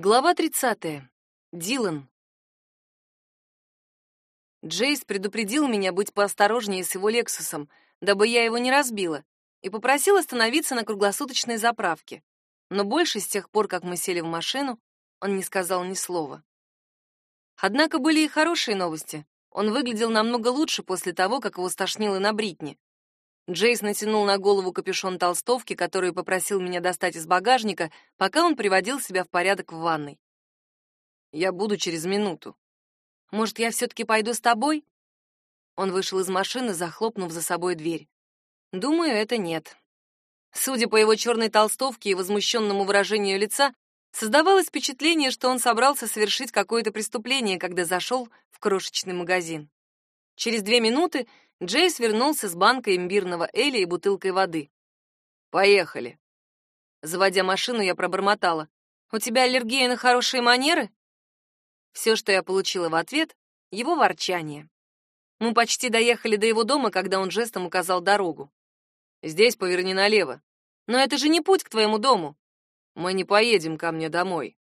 Глава 30. Дилан. Джейс предупредил меня быть поосторожнее с его Лексусом, дабы я его не разбила, и попросил остановиться на круглосуточной заправке. Но больше с тех пор, как мы сели в машину, он не сказал ни слова. Однако были и хорошие новости. Он выглядел намного лучше после того, как его стошнило на Бритни. Джейс натянул на голову капюшон толстовки, который попросил меня достать из багажника, пока он приводил себя в порядок в ванной. «Я буду через минуту». «Может, я все-таки пойду с тобой?» Он вышел из машины, захлопнув за собой дверь. «Думаю, это нет». Судя по его черной толстовке и возмущенному выражению лица, создавалось впечатление, что он собрался совершить какое-то преступление, когда зашел в крошечный магазин. Через две минуты Джейс вернулся с банкой имбирного эля и бутылкой воды. «Поехали». Заводя машину, я пробормотала. «У тебя аллергия на хорошие манеры?» Все, что я получила в ответ, — его ворчание. Мы почти доехали до его дома, когда он жестом указал дорогу. «Здесь поверни налево». «Но это же не путь к твоему дому». «Мы не поедем ко мне домой».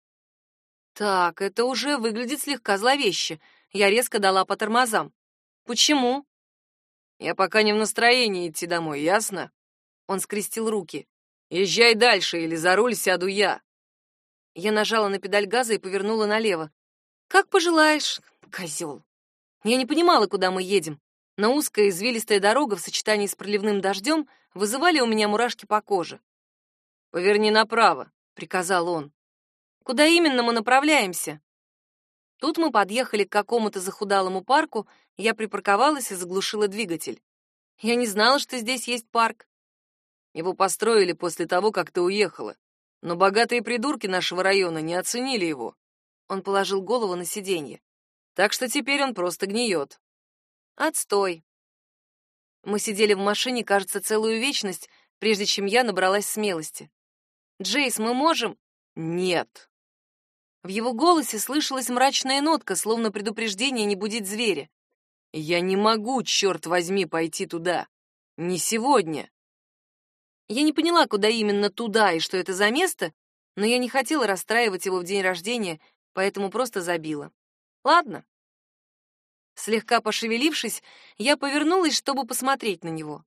Так, это уже выглядит слегка зловеще. Я резко дала по тормозам. «Почему?» Я пока не в настроении идти домой, ясно? Он скрестил руки. Езжай дальше, или за руль сяду я. Я нажала на педаль газа и повернула налево. Как пожелаешь, козел. Я не понимала, куда мы едем. На узкая извилистая дорога в сочетании с проливным дождем вызывали у меня мурашки по коже. «Поверни направо», — приказал он. «Куда именно мы направляемся?» Тут мы подъехали к какому-то захудалому парку, я припарковалась и заглушила двигатель. Я не знала, что здесь есть парк. Его построили после того, как ты уехала. Но богатые придурки нашего района не оценили его. Он положил голову на сиденье. Так что теперь он просто гниет. Отстой. Мы сидели в машине, кажется, целую вечность, прежде чем я набралась смелости. Джейс, мы можем? Нет. В его голосе слышалась мрачная нотка, словно предупреждение не будить зверя. «Я не могу, черт возьми, пойти туда. Не сегодня». Я не поняла, куда именно туда и что это за место, но я не хотела расстраивать его в день рождения, поэтому просто забила. Ладно. Слегка пошевелившись, я повернулась, чтобы посмотреть на него.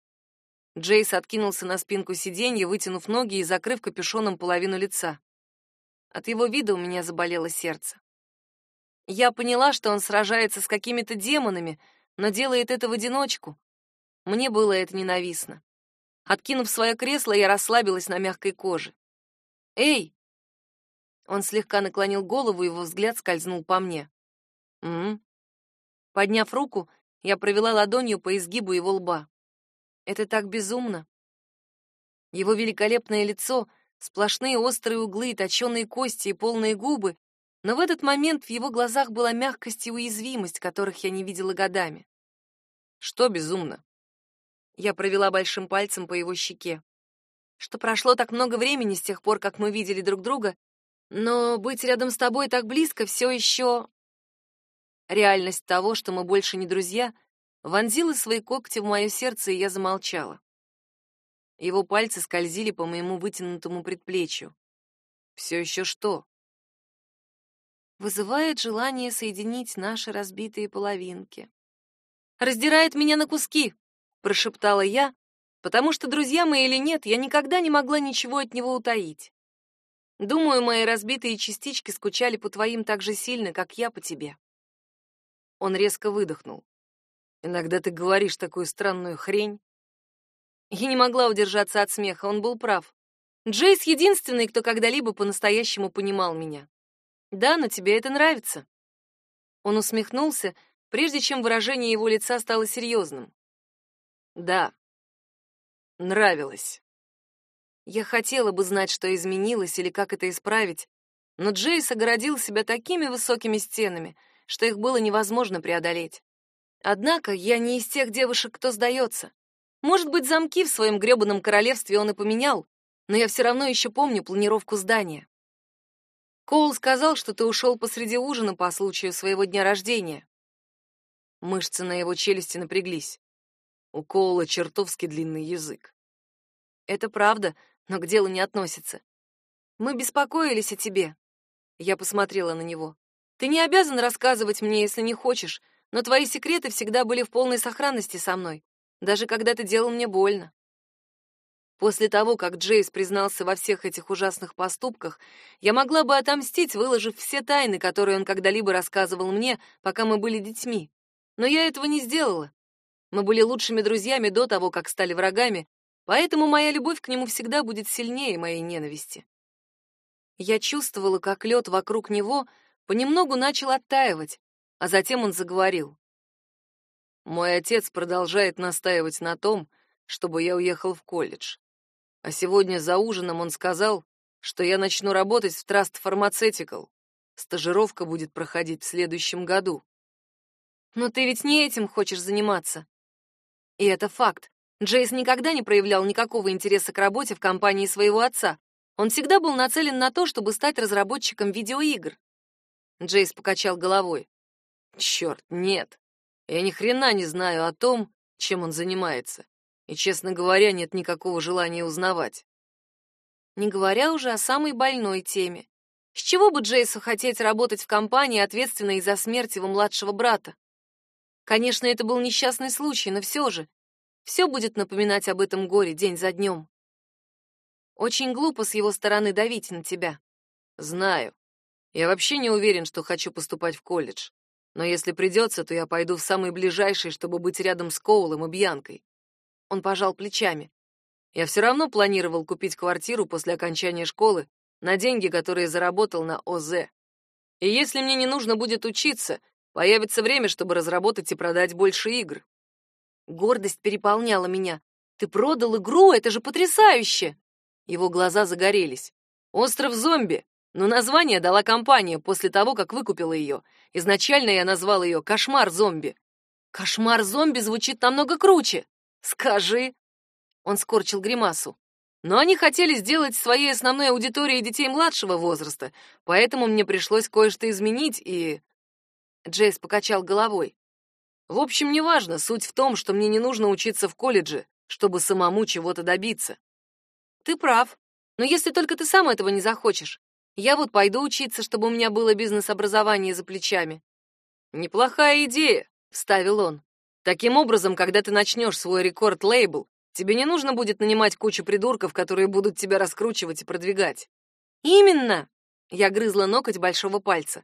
Джейс откинулся на спинку сиденья, вытянув ноги и закрыв капюшоном половину лица. От его вида у меня заболело сердце. Я поняла, что он сражается с какими-то демонами, но делает это в одиночку. Мне было это ненавистно. Откинув свое кресло, я расслабилась на мягкой коже. «Эй!» Он слегка наклонил голову, его взгляд скользнул по мне. «М?», -м Подняв руку, я провела ладонью по изгибу его лба. «Это так безумно!» Его великолепное лицо — Сплошные острые углы, точеные кости и полные губы, но в этот момент в его глазах была мягкость и уязвимость, которых я не видела годами. Что безумно? Я провела большим пальцем по его щеке. Что прошло так много времени с тех пор, как мы видели друг друга, но быть рядом с тобой так близко все еще... Реальность того, что мы больше не друзья, вонзила свои когти в мое сердце, и я замолчала. Его пальцы скользили по моему вытянутому предплечью. Все еще что? Вызывает желание соединить наши разбитые половинки. Раздирает меня на куски, прошептала я, потому что друзья мы или нет, я никогда не могла ничего от него утаить. Думаю, мои разбитые частички скучали по твоим так же сильно, как я по тебе. Он резко выдохнул. Иногда ты говоришь такую странную хрень. Я не могла удержаться от смеха, он был прав. Джейс единственный, кто когда-либо по-настоящему понимал меня. Да, но тебе это нравится. Он усмехнулся, прежде чем выражение его лица стало серьезным. Да. Нравилось. Я хотела бы знать, что изменилось или как это исправить, но Джейс огородил себя такими высокими стенами, что их было невозможно преодолеть. Однако я не из тех девушек, кто сдается. Может быть, замки в своем грёбаном королевстве он и поменял, но я все равно еще помню планировку здания. Коул сказал, что ты ушел посреди ужина по случаю своего дня рождения. Мышцы на его челюсти напряглись. У Коула чертовски длинный язык. Это правда, но к делу не относится. Мы беспокоились о тебе. Я посмотрела на него. Ты не обязан рассказывать мне, если не хочешь, но твои секреты всегда были в полной сохранности со мной, даже когда ты делал мне больно. После того, как Джейс признался во всех этих ужасных поступках, я могла бы отомстить, выложив все тайны, которые он когда-либо рассказывал мне, пока мы были детьми. Но я этого не сделала. Мы были лучшими друзьями до того, как стали врагами, поэтому моя любовь к нему всегда будет сильнее моей ненависти. Я чувствовала, как лед вокруг него понемногу начал оттаивать, а затем он заговорил. Мой отец продолжает настаивать на том, чтобы я уехал в колледж. А сегодня за ужином он сказал, что я начну работать в Trust Pharmaceutical. Стажировка будет проходить в следующем году. Но ты ведь не этим хочешь заниматься. И это факт. Джейс никогда не проявлял никакого интереса к работе в компании своего отца. Он всегда был нацелен на то, чтобы стать разработчиком видеоигр. Джейс покачал головой. Черт, нет. Я ни хрена не знаю о том, чем он занимается и, честно говоря, нет никакого желания узнавать. Не говоря уже о самой больной теме. С чего бы Джейсу хотеть работать в компании, ответственной за смерть его младшего брата? Конечно, это был несчастный случай, но все же, все будет напоминать об этом горе день за днем. Очень глупо с его стороны давить на тебя. Знаю. Я вообще не уверен, что хочу поступать в колледж. Но если придется, то я пойду в самый ближайший, чтобы быть рядом с Коулом и Бьянкой. Он пожал плечами. Я все равно планировал купить квартиру после окончания школы на деньги, которые заработал на ОЗ. И если мне не нужно будет учиться, появится время, чтобы разработать и продать больше игр. Гордость переполняла меня. Ты продал игру, это же потрясающе. Его глаза загорелись. Остров зомби. Но название дала компания после того, как выкупила ее. Изначально я назвал ее Кошмар зомби. Кошмар зомби звучит намного круче. Скажи. Он скорчил гримасу. Но они хотели сделать своей основной аудиторией детей младшего возраста, поэтому мне пришлось кое-что изменить и Джейс покачал головой. В общем, неважно, суть в том, что мне не нужно учиться в колледже, чтобы самому чего-то добиться. Ты прав. Но если только ты сам этого не захочешь. Я вот пойду учиться, чтобы у меня было бизнес-образование за плечами. Неплохая идея, вставил он. Таким образом, когда ты начнешь свой рекорд-лейбл, тебе не нужно будет нанимать кучу придурков, которые будут тебя раскручивать и продвигать. Именно. Я грызла ноготь большого пальца.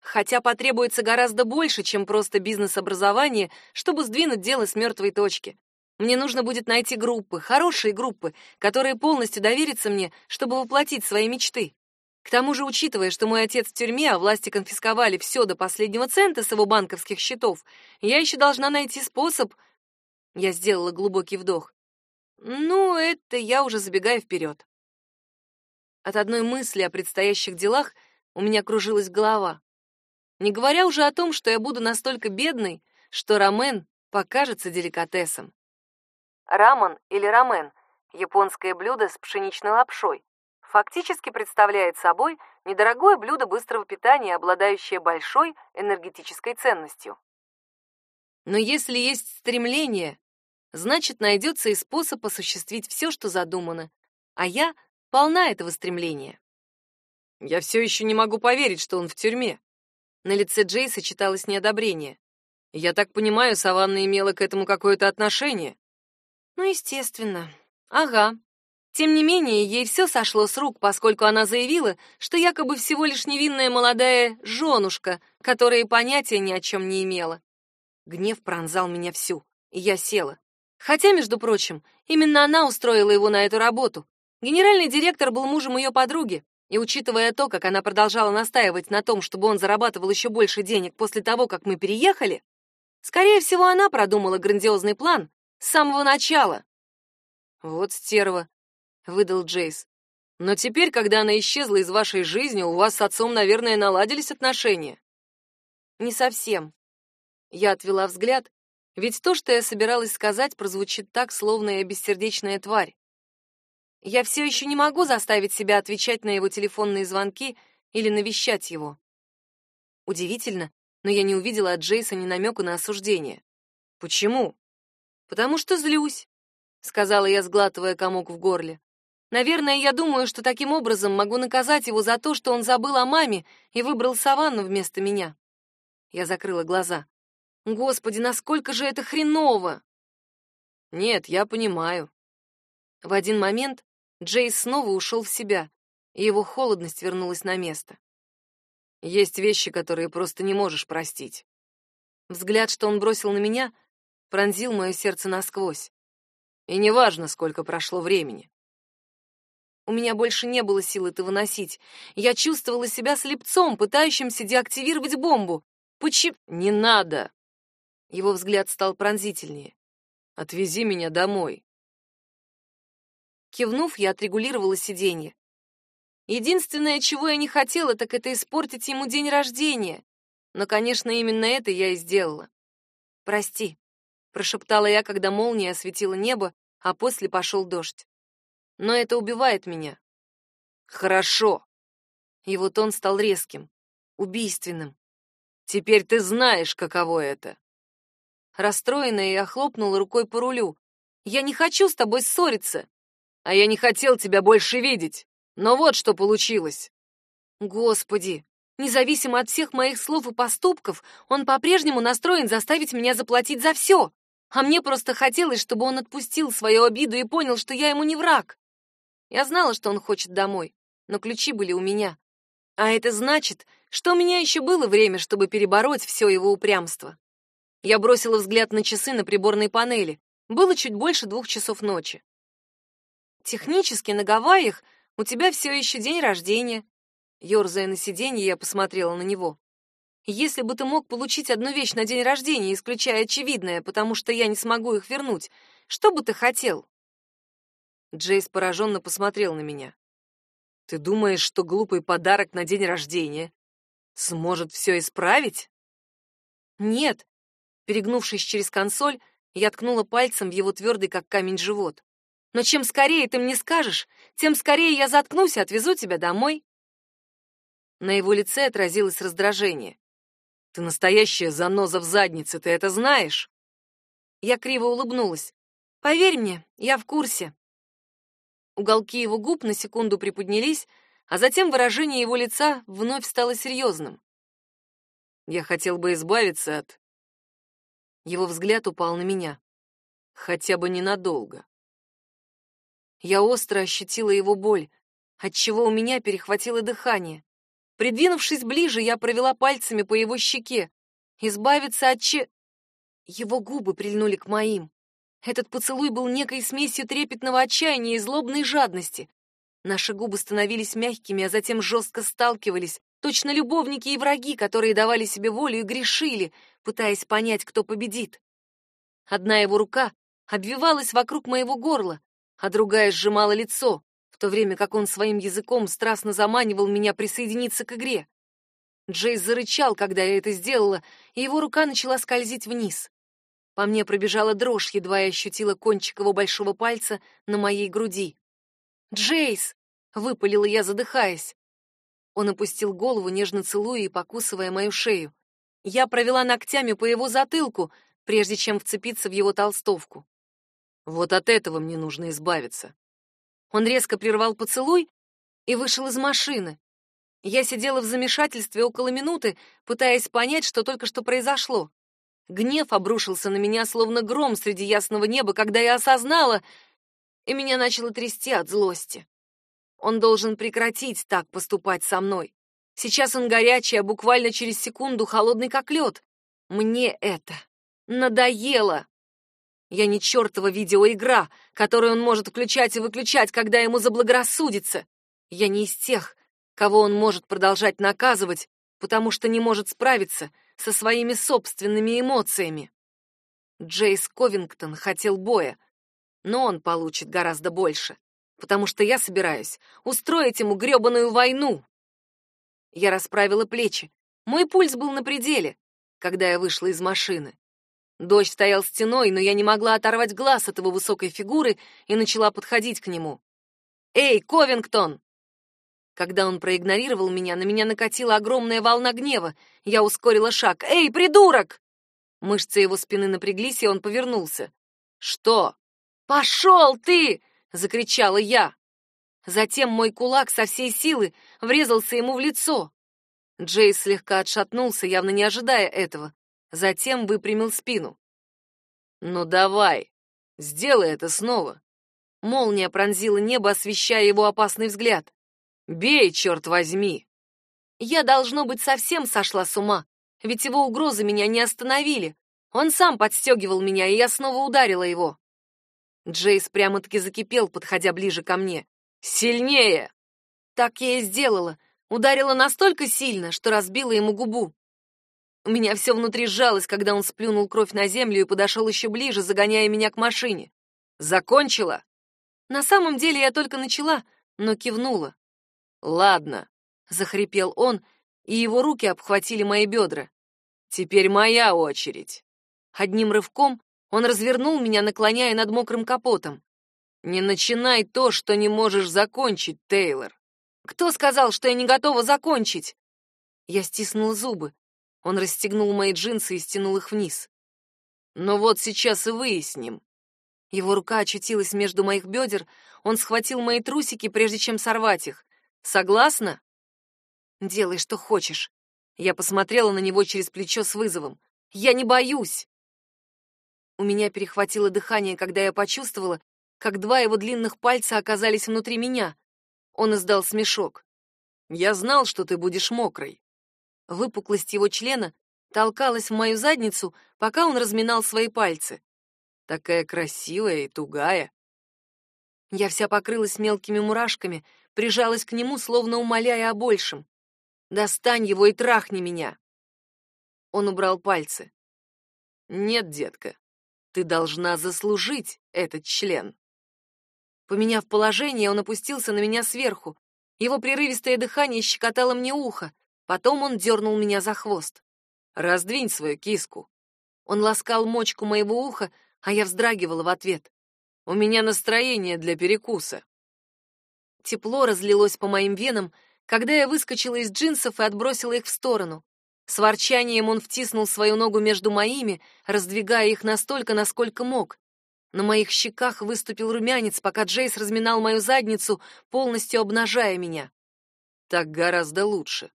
Хотя потребуется гораздо больше, чем просто бизнес-образование, чтобы сдвинуть дело с мертвой точки. Мне нужно будет найти группы, хорошие группы, которые полностью доверятся мне, чтобы воплотить свои мечты. К тому же, учитывая, что мой отец в тюрьме, а власти конфисковали все до последнего цента с его банковских счетов, я еще должна найти способ... Я сделала глубокий вдох. Ну, это я уже забегаю вперед. От одной мысли о предстоящих делах у меня кружилась голова. Не говоря уже о том, что я буду настолько бедной, что рамен покажется деликатесом. Рамен или рамен — японское блюдо с пшеничной лапшой, фактически представляет собой недорогое блюдо быстрого питания, обладающее большой энергетической ценностью. Но если есть стремление, значит, найдется и способ осуществить все, что задумано, а я полна этого стремления. Я все еще не могу поверить, что он в тюрьме. На лице Джейса читалось неодобрение. Я так понимаю, Саванна имела к этому какое-то отношение. Ну, естественно. Ага, тем не менее, ей все сошло с рук, поскольку она заявила, что якобы всего лишь невинная молодая женушка, которая понятия ни о чем не имела. Гнев пронзал меня всю, и я села. Хотя, между прочим, именно она устроила его на эту работу. Генеральный директор был мужем ее подруги, и учитывая то, как она продолжала настаивать на том, чтобы он зарабатывал еще больше денег после того, как мы переехали, скорее всего, она продумала грандиозный план с самого начала. Вот стерва, выдал Джейс. Но теперь, когда она исчезла из вашей жизни, у вас с отцом, наверное, наладились отношения. Не совсем. Я отвела взгляд, ведь то, что я собиралась сказать, прозвучит так, словно я бессердечная тварь. Я все еще не могу заставить себя отвечать на его телефонные звонки или навещать его. Удивительно, но я не увидела от Джейса ни намека на осуждение. Почему? Потому что злюсь, сказала я, сглатывая комок в горле. Наверное, я думаю, что таким образом могу наказать его за то, что он забыл о маме и выбрал саванну вместо меня. Я закрыла глаза. Господи, насколько же это хреново! Нет, я понимаю. В один момент Джейс снова ушел в себя, и его холодность вернулась на место. Есть вещи, которые просто не можешь простить. Взгляд, что он бросил на меня, пронзил мое сердце насквозь. И неважно, сколько прошло времени. У меня больше не было сил это выносить. Я чувствовала себя слепцом, пытающимся деактивировать бомбу. Почему? Не надо. Его взгляд стал пронзительнее. Отвези меня домой. Кивнув, я отрегулировала сиденье. Единственное, чего я не хотела, так это испортить ему день рождения. Но, конечно, именно это я и сделала. Прости, прошептала я, когда молния осветила небо, а после пошел дождь но это убивает меня. Хорошо. И вот он стал резким, убийственным. Теперь ты знаешь, каково это. Расстроенная, я хлопнула рукой по рулю. Я не хочу с тобой ссориться. А я не хотел тебя больше видеть. Но вот что получилось. Господи, независимо от всех моих слов и поступков, он по-прежнему настроен заставить меня заплатить за все. А мне просто хотелось, чтобы он отпустил свою обиду и понял, что я ему не враг. Я знала, что он хочет домой, но ключи были у меня. А это значит, что у меня еще было время, чтобы перебороть все его упрямство. Я бросила взгляд на часы на приборной панели. Было чуть больше двух часов ночи. Технически на Гавайях у тебя все еще день рождения. Ёрзая на сиденье, я посмотрела на него. Если бы ты мог получить одну вещь на день рождения, исключая очевидное, потому что я не смогу их вернуть, что бы ты хотел? Джейс пораженно посмотрел на меня. «Ты думаешь, что глупый подарок на день рождения сможет все исправить?» «Нет». Перегнувшись через консоль, я ткнула пальцем в его твердый, как камень, живот. «Но чем скорее ты мне скажешь, тем скорее я заткнусь и отвезу тебя домой». На его лице отразилось раздражение. «Ты настоящая заноза в заднице, ты это знаешь?» Я криво улыбнулась. «Поверь мне, я в курсе. Уголки его губ на секунду приподнялись, а затем выражение его лица вновь стало серьезным. Я хотел бы избавиться от... Его взгляд упал на меня. Хотя бы ненадолго. Я остро ощутила его боль, отчего у меня перехватило дыхание. Придвинувшись ближе, я провела пальцами по его щеке. Избавиться от че... Его губы прильнули к моим. Этот поцелуй был некой смесью трепетного отчаяния и злобной жадности. Наши губы становились мягкими, а затем жестко сталкивались, точно любовники и враги, которые давали себе волю и грешили, пытаясь понять, кто победит. Одна его рука обвивалась вокруг моего горла, а другая сжимала лицо, в то время как он своим языком страстно заманивал меня присоединиться к игре. Джейс зарычал, когда я это сделала, и его рука начала скользить вниз. По мне пробежала дрожь, едва я ощутила кончик его большого пальца на моей груди. «Джейс!» — выпалила я, задыхаясь. Он опустил голову, нежно целуя и покусывая мою шею. Я провела ногтями по его затылку, прежде чем вцепиться в его толстовку. Вот от этого мне нужно избавиться. Он резко прервал поцелуй и вышел из машины. Я сидела в замешательстве около минуты, пытаясь понять, что только что произошло. Гнев обрушился на меня, словно гром среди ясного неба, когда я осознала, и меня начало трясти от злости. Он должен прекратить так поступать со мной. Сейчас он горячий, а буквально через секунду холодный как лед. Мне это надоело. Я не чертова видеоигра, которую он может включать и выключать, когда ему заблагорассудится. Я не из тех, кого он может продолжать наказывать, потому что не может справиться со своими собственными эмоциями. Джейс Ковингтон хотел боя, но он получит гораздо больше, потому что я собираюсь устроить ему грёбаную войну. Я расправила плечи. Мой пульс был на пределе, когда я вышла из машины. Дождь стоял стеной, но я не могла оторвать глаз от его высокой фигуры и начала подходить к нему. «Эй, Ковингтон!» Когда он проигнорировал меня, на меня накатила огромная волна гнева. Я ускорила шаг. «Эй, придурок!» Мышцы его спины напряглись, и он повернулся. «Что?» «Пошел ты!» — закричала я. Затем мой кулак со всей силы врезался ему в лицо. Джейс слегка отшатнулся, явно не ожидая этого. Затем выпрямил спину. «Ну давай, сделай это снова». Молния пронзила небо, освещая его опасный взгляд. «Бей, черт возьми!» Я, должно быть, совсем сошла с ума, ведь его угрозы меня не остановили. Он сам подстегивал меня, и я снова ударила его. Джейс прямо-таки закипел, подходя ближе ко мне. «Сильнее!» Так я и сделала. Ударила настолько сильно, что разбила ему губу. У меня все внутри сжалось, когда он сплюнул кровь на землю и подошел еще ближе, загоняя меня к машине. «Закончила?» На самом деле я только начала, но кивнула. «Ладно», — захрипел он, и его руки обхватили мои бедра. «Теперь моя очередь». Одним рывком он развернул меня, наклоняя над мокрым капотом. «Не начинай то, что не можешь закончить, Тейлор». «Кто сказал, что я не готова закончить?» Я стиснула зубы. Он расстегнул мои джинсы и стянул их вниз. «Но вот сейчас и выясним». Его рука очутилась между моих бедер, он схватил мои трусики, прежде чем сорвать их. «Согласна?» «Делай, что хочешь». Я посмотрела на него через плечо с вызовом. «Я не боюсь!» У меня перехватило дыхание, когда я почувствовала, как два его длинных пальца оказались внутри меня. Он издал смешок. «Я знал, что ты будешь мокрой». Выпуклость его члена толкалась в мою задницу, пока он разминал свои пальцы. Такая красивая и тугая. Я вся покрылась мелкими мурашками, прижалась к нему, словно умоляя о большем. «Достань его и трахни меня!» Он убрал пальцы. «Нет, детка, ты должна заслужить этот член. Поменяв положение, он опустился на меня сверху. Его прерывистое дыхание щекотало мне ухо. Потом он дернул меня за хвост. «Раздвинь свою киску». Он ласкал мочку моего уха, а я вздрагивала в ответ. «У меня настроение для перекуса». Тепло разлилось по моим венам, когда я выскочила из джинсов и отбросила их в сторону. С ворчанием он втиснул свою ногу между моими, раздвигая их настолько, насколько мог. На моих щеках выступил румянец, пока Джейс разминал мою задницу, полностью обнажая меня. Так гораздо лучше.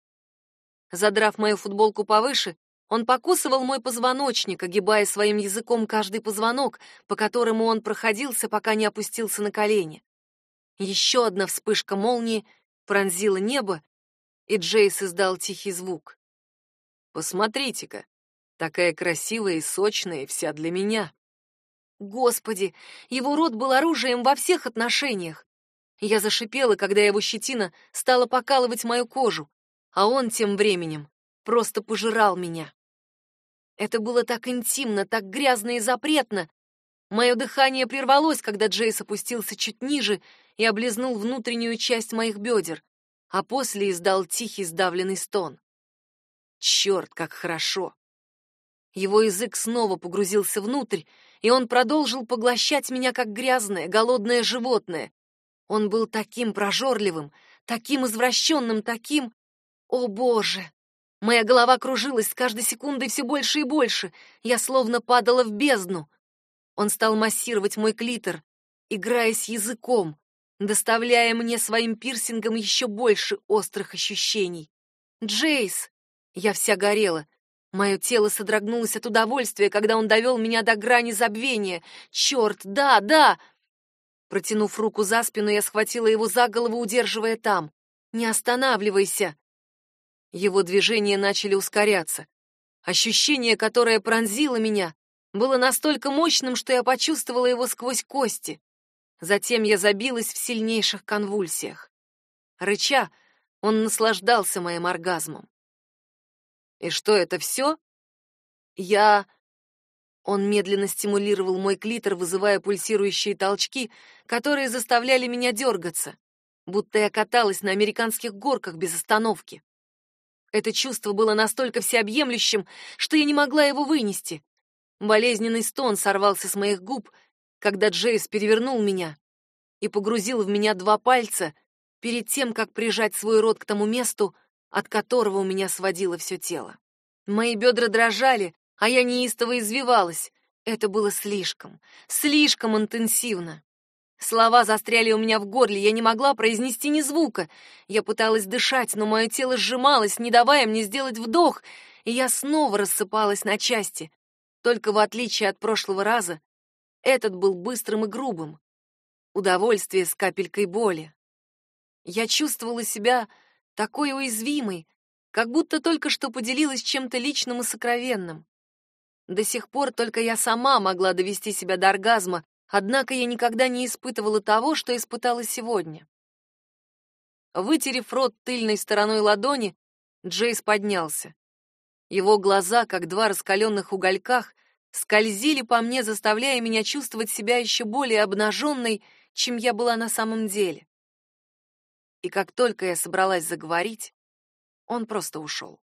Задрав мою футболку повыше, он покусывал мой позвоночник, огибая своим языком каждый позвонок, по которому он проходился, пока не опустился на колени. Еще одна вспышка молнии пронзила небо, и Джейс издал тихий звук. Посмотрите-ка, такая красивая и сочная, и вся для меня. Господи, его рот был оружием во всех отношениях. Я зашипела, когда его щетина стала покалывать мою кожу, а он тем временем просто пожирал меня. Это было так интимно, так грязно и запретно. Мое дыхание прервалось, когда Джейс опустился чуть ниже и облизнул внутреннюю часть моих бедер, а после издал тихий сдавленный стон. Черт, как хорошо! Его язык снова погрузился внутрь, и он продолжил поглощать меня, как грязное, голодное животное. Он был таким прожорливым, таким извращенным, таким... О, Боже! Моя голова кружилась с каждой секундой все больше и больше. Я словно падала в бездну. Он стал массировать мой клитор, играясь языком, доставляя мне своим пирсингом еще больше острых ощущений. «Джейс!» Я вся горела. Мое тело содрогнулось от удовольствия, когда он довел меня до грани забвения. Черт, да, да! Протянув руку за спину, я схватила его за голову, удерживая там. «Не останавливайся!» Его движения начали ускоряться. Ощущение, которое пронзило меня, было настолько мощным, что я почувствовала его сквозь кости. Затем я забилась в сильнейших конвульсиях. Рыча, он наслаждался моим оргазмом. И что это все? Я... Он медленно стимулировал мой клитор, вызывая пульсирующие толчки, которые заставляли меня дергаться, будто я каталась на американских горках без остановки. Это чувство было настолько всеобъемлющим, что я не могла его вынести. Болезненный стон сорвался с моих губ, когда Джейс перевернул меня и погрузил в меня два пальца перед тем, как прижать свой рот к тому месту, от которого у меня сводило все тело. Мои бедра дрожали, а я неистово извивалась. Это было слишком, слишком интенсивно. Слова застряли у меня в горле, я не могла произнести ни звука. Я пыталась дышать, но мое тело сжималось, не давая мне сделать вдох, и я снова рассыпалась на части. Только в отличие от прошлого раза, этот был быстрым и грубым. Удовольствие с капелькой боли. Я чувствовала себя такой уязвимой, как будто только что поделилась чем-то личным и сокровенным. До сих пор только я сама могла довести себя до оргазма, однако я никогда не испытывала того, что испытала сегодня. Вытерев рот тыльной стороной ладони, Джейс поднялся. Его глаза, как два раскаленных угольках, скользили по мне, заставляя меня чувствовать себя еще более обнаженной, чем я была на самом деле. И как только я собралась заговорить, он просто ушел.